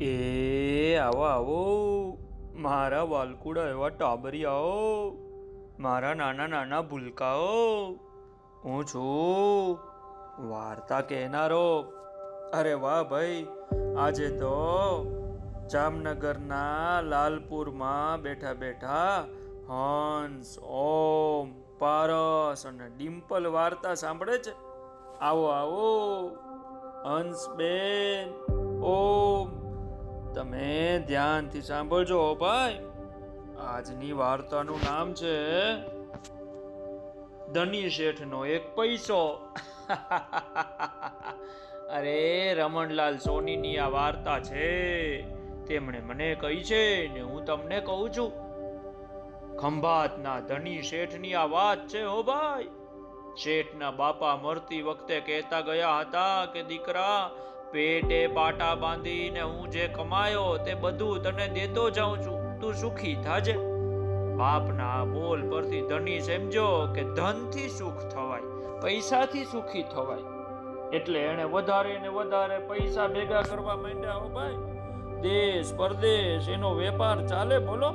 એ, આવો આવો. મારા વાલકુડા એવા ટાબરિયાઓ. મારા નાના નાના ભૂલકાઓ. હું છું. વાર્તા કહેનારો. અરે વાહ ભાઈ, આજે તો જામનગરના લાલપુરમાં બેઠા બેઠા હંસ, ઓમ, પારસ અને ડિમ્પલ વાર્તા સાંભળે છે. આવો આવો. હંસ બેન ઓમ તમે ધ્યાનથી સાંભળજો ભાઈ. આજની વાર્તાનું નામ છે ધની શેઠનો એક પૈસો. અરે, રમણલાલ સોનીની આ વાર્તા છે. તેમણે મને કહી છે ને હું તમને કહું છું. ખંભાતના ધની શેઠની આ વાત છે, હો ભાઈ. શેઠના બાપા મરતી વખતે કહેતા ગયા હતા કે દીકરા પેટે પાટા બાંધીને હું જે કમાયો તે બધું તને દેતો જાઉં છું. તું સુખી થાજે. બાપના બોલ પરથી ધની સમજો કે ધનથી સુખ થવાય, પૈસાથી સુખી થવાય. એટલે એણે વધારે ને વધારે પૈસા ભેગા કરવા માંડ્યા હો ભાઈ, દેશ પરદેશ, એનો વેપાર ચાલે બોલો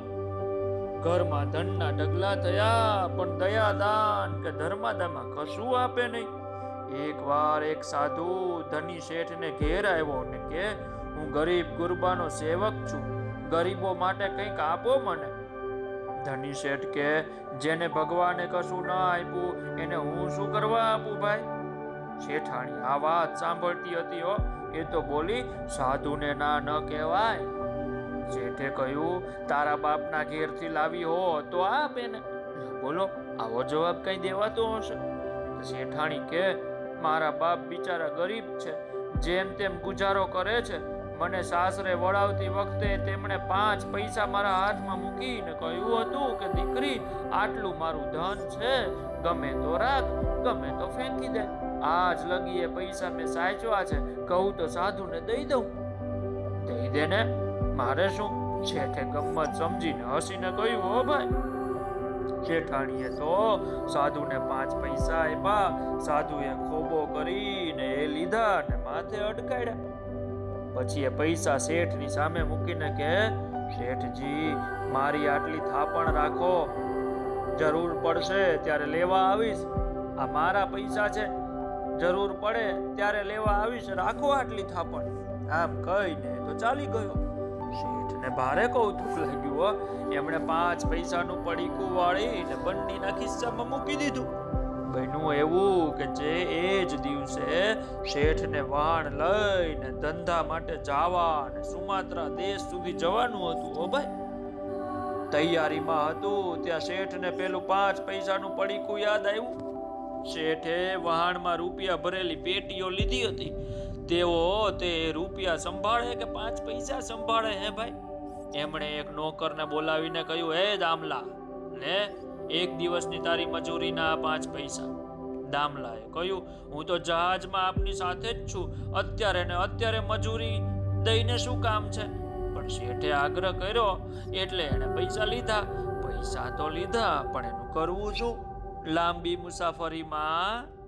ઘરમાં ધનના ઢગલા થયા, પણ દયાદાન કે ધર્માદામાં કશું આપે નહીં. એક વાર એક સાધુ ધની શેઠને ઘેર આવ્યો ને કે, હું ગરીબ ગુરબાનો સેવક છું. ગરીબો માટે કંઈક આપો મને. ધની શેઠ કે, જેને ભગવાને કશું ના આપ્યું, એને હું શું કરવા આપું ભાઈ? શેઠાણી આ વાત સાંભળતી હતી, હો. એ તો બોલી, સાધુને ના ન કહેવાય. શેઠે કહ્યું, તારા બાપના ઘેરથી લાવી હો, તો આપ એને. બોલો, આવો જવાબ કઈ દેવાતો હશે? શેઠાણી કે મારા બાપ બિચારા ગરીબ છે, જેમ તેમ ગુજારો કરે છે, મને સાસરે વળાવતી વખતે તેમણે પાંચ પૈસા મારા હાથમાં મૂકીને કહ્યું હતું કે, દીકરી, આટલું મારું ધન છે, ગમે તો રાખ, ગમે તો ફેંકી દે. આજ લગી એ પૈસા મેં સાચવા છે, કહું તો સાધુને દઈ દઉં. દઈ દે ને? મારે શું? શેઠે ગમત સમજીને હસીને કહ્યું, હો ભાઈ શેઠાણીએ તો સાધુને પાંચ પૈસા આપ્યા. સાધુએ ખોબો કરીને એ લીધા અને માથે અટકાડ્યા. પછી એ પૈસા શેઠની સામે મૂકીને કે, શેઠજી, મારી આટલી થાપણ રાખો. જરૂર પડશે ત્યારે લેવા આવીશ. આ મારા પૈસા છે. જરૂર પડે ત્યારે લેવા આવીશ. રાખો આટલી થાપણ. આમ કહીને તો ચાલી ગયો. શેઠને ભારે કૌતુક લાગ્યું એમણે પાંચ પૈસાનું પડીકું વાળીને બંડીના ખિસ્સામાં મૂકી દીધું. બન્યું એવું કે જે એ જ દિવસે શેઠને વાણ લઈને ધંધા માટે જાવા અને સુમાત્રા દેશ સુધી જવાનું હતું, હો ભાઈ. તૈયારીમાં હતું, ત્યાં શેઠને પેલું પાંચ પૈસાનું પડીકું યાદ આવ્યું. શેઠે વહાણમાં રૂપિયા ભરેલી પેટીઓ લીધી હતી. તેઓ તે રૂપિયા સંભાળે કે પાંચ પૈસા સંભાળે? હે ભાઈ? એમણે એક નોકરને બોલાવીને કહ્યું, હે દામલા, લે, એક દિવસની તારી મજૂરીના પાંચ પૈસા. દામલાએ કહ્યું, હું તો જહાજમાં આપની સાથે જ છું. અત્યારે ને અત્યારે મજૂરી દઈને શું કામ છે? પણ શેઠે આગ્રહ કર્યો, એટલે એણે પૈસા લીધા. પૈસા તો લીધા, પણ એનું કરવું શું? લાંબી મુસાફરીમાં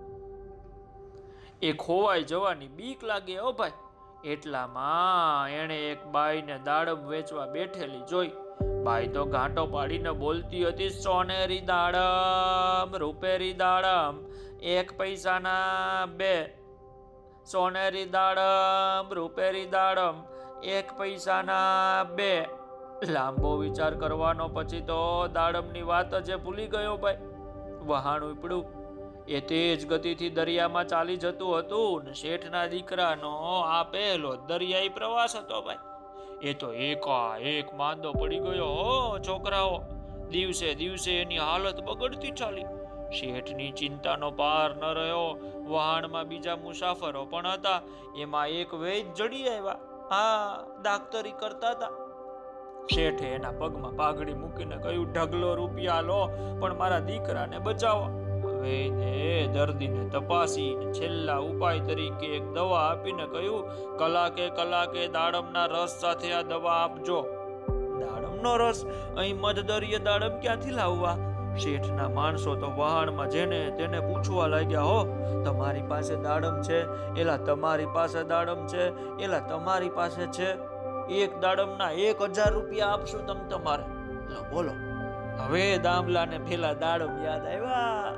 એ ખોવાઈ જવાની બીક લાગે, ઓ ભાઈ. એટલામાં એણે એક બાઈને દાડમ વેચવા બેઠેલી જોઈ. બાઈ તો ઘાંટો પાડીને બોલતી હતી, સોનેરી દાડમ, રૂપેરી દાડમ, એક પૈસાના બે. સોનેરી દાડમ, રૂપેરી દાડમ, એક પૈસાના બે. લાંબો વિચાર કરવાનો પછી તો દાડમની વાત જ ભૂલી ગયો ભાઈ. વહાણ ઉપડ્યું એ તેજ ગતિથી દરિયામાં ચાલી જતું હતું ને શેઠના દીકરાનો આ પહેલો દરિયાઈ પ્રવાસ હતો ભાઈ. એ તો એકા એક માંદો પડી ગયો હો, છોકરાઓ. દિવસે દિવસે એની હાલત બગડતી ચાલી. શેઠની ચિંતાનો પાર ન રહ્યો. વહાણમાં બીજા મુસાફરો પણ હતા. એમાં એક વૈદ જડી આવ્યા. હા દાક્તરી કરતા હતા. શેઠે એના પગમાં પાઘડી મૂકીને કહ્યું, ઢગલો રૂપિયા લો, પણ મારા દીકરાને બચાવો. વૈદે દર્દીને તપાસીને છેલ્લા ઉપાય તરીકે એક દવા આપીને કહ્યું, કલાકે કલાકે દાડમના રસ સાથે આ દવા આપજો. દાડમનો રસ? અહીં મધદરીય દાડમ ક્યાંથી લાવવા? શેઠના માણસો તો વહાણમાં જેને તેને પૂછવા લાગ્યા, હો, તમારી પાસે દાડમ છે? એલા તમારી પાસે દાડમ છે? એલા તમારી પાસે છે? એક દાડમના એક હજાર રૂપિયા આપશું તમ તમારે. બોલો. હવે દામલાને પેલા દાડમ યાદ આવ્યા.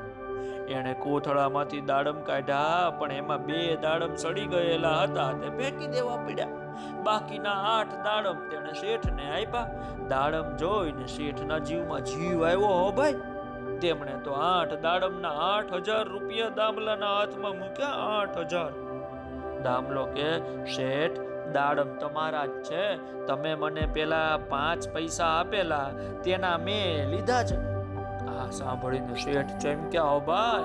એણે કોથળામાંથી દાડમ કાઢ્યા, પણ એમાં બે દાડમ સડી ગયેલા હતા, તે ફેંકી દેવા પડ્યા. બાકીના આઠ દાડમ તેણે શેઠને આપ્યા. દાડમ જોઈને શેઠના જીવમાં જીવ આવ્યો હો ભાઈ. તેમણે તો આઠ દાડમના આઠ હજાર રૂપિયા દામલાના હાથમાં મૂક્યા, આઠ હજાર. દામલો કે, શેઠ, દાડમ તમારા જ છે. તમે મને પેલા પાંચ પૈસા આપેલા, તેના મેં લીધા છે. આ સાંભળીને શેઠ ચમક્યા હો ભાઈ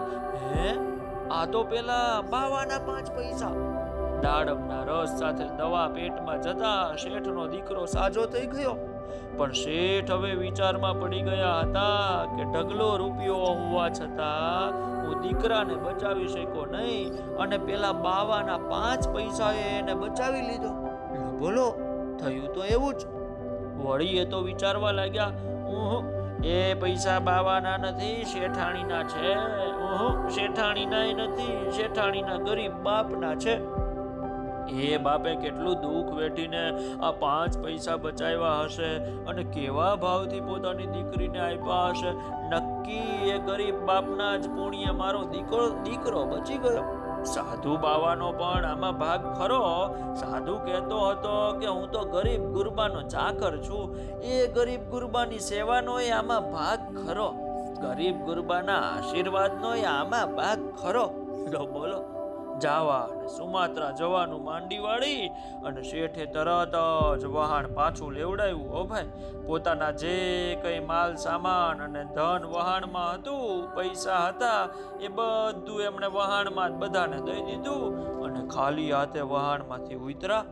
હે? આ તો પેલા બાવાના પાંચ પૈસા. દાડમના રસ સાથે દવા પેટમાં જતા શેઠનો દીકરો સાજો થઈ ગયો. પણ શેઠ હવે વિચારમાં પડી ગયા હતા કે ઢગલો રૂપિયો હોવા છતાં હું દીકરાને બચાવી શક્યો નહીં અને પેલા બાવાના પાંચ પૈસાએ એને બચાવી લીધો. બોલો થયું તો એવું જ. વળી એ તો વિચારવા લાગ્યા ઉહુ, એ પૈસા બાવાના નથી શેઠાણીના છે. ઉહુ, શેઠાણીનાય નથી શેઠાણીના ગરીબ બાપના છે. એ બાપે કેટલું દુઃખ વેઠીને આ પાંચ પૈસા બચાવ્યા હશે અને કેવા ભાવથી પોતાની દીકરીને આપ્યા હશે. નક્કી એ ગરીબ બાપના જ પુણ્ય મારો દીકરો દીકરો બચી ગયો. સાધુ બાવાનો પણ આમાં ભાગ ખરો. સાધુ કહેતો હતો કે હું તો ગરીબ ગુરબાનો ચાકર છું. એ ગરીબ ગુરબાની સેવાનો એ આમાં ભાગ ખરો. ગરીબ ગુરબાના આશીર્વાદનો એ આમાં ભાગ ખરો. બોલો. જાવા અને સુમાત્રા જવાનું માંડી વાળી અને શેઠે તરત જ વહાણ પાછું લેવડાવ્યું ઓ ભાઈ, પોતાના જે કઈ માલ, સામાન અને ધન વહાણમાં હતું, પૈસા હતા, એ બધું એમણે વહાણમાં જ બધાને દઈ દીધું અને ખાલી હાથે વહાણમાંથી ઉતરા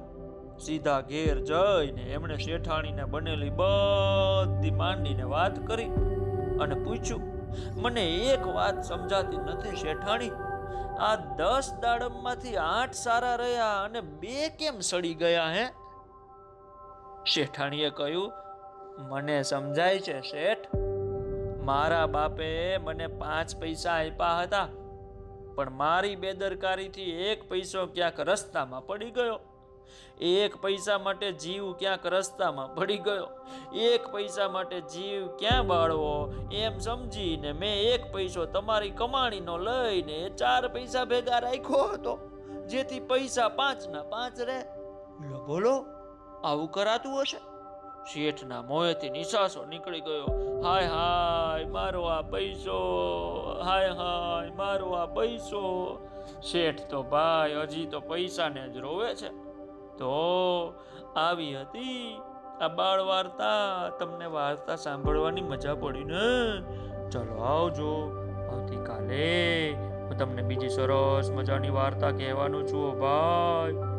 સીધા ઘેર જઈને એમણે શેઠાણીને બનેલી બધી માંડીને વાત કરી અને પૂછ્યું, મને એક વાત સમજાતી નથી શેઠાણી. આ દસ દાડમમાંથી આઠ સારા રહ્યા અને બે કેમ સડી ગયા હે? શેઠાણીએ કહ્યું, મને સમજાય છે શેઠ. મારા બાપે મને પાંચ પૈસા આપ્યા હતા, પણ મારી બેદરકારીથી એક પૈસો ક્યાંક રસ્તામાં પડી ગયો. એક પૈસા માટે જીવ ક્યાંક રસ્તામાં પડી ગયો. એક પૈસા માટે જીવ ક્યાં બાળવો? એમ સમજીને મેં એક પૈસો તમારી કમાણીનો લઈને ચાર પૈસા ભેગા રાખ્યો હતો, જેથી પૈસા પાંચના પાંચ રહે. બોલો, આવું કરાતું હશે? શેઠના મોંએથી નિશાસો નીકળી ગયો. હાય હાય, મારો આ પૈસો, હાય હાય, મારો આ પૈસો. શેઠ તો ભાઈ, હજી તો પૈસાને જ રોવે છે. તો આવી હતી. આ બાળ વાર્તા તમને વાર્તા સાંભળવાની મજા પડી ને? ચલો આવજો. આવતીકાલે હું તમને બીજી સરસ મજાની વાર્તા કહેવાનું છું, ભાઈ.